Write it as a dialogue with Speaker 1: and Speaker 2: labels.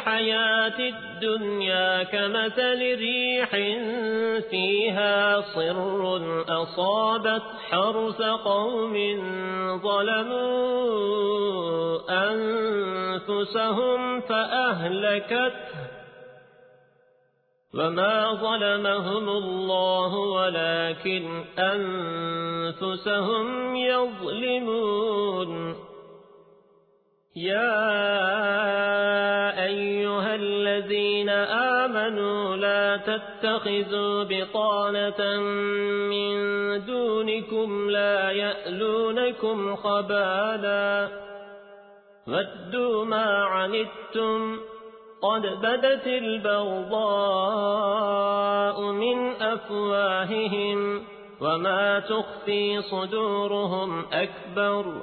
Speaker 1: الحياة الدنيا كمثل ريح فيها صر أصابت حرس قوم ظلموا أنفسهم فأهلكته وما ظلمهم الله ولكن أنفسهم يظلمون. يا آمنوا لا تتخذوا بطانة من دونكم لا يألونكم خبالا ودوا ما عنتم قد بدت البغضاء من أفواههم وما تخفي صدورهم أكبر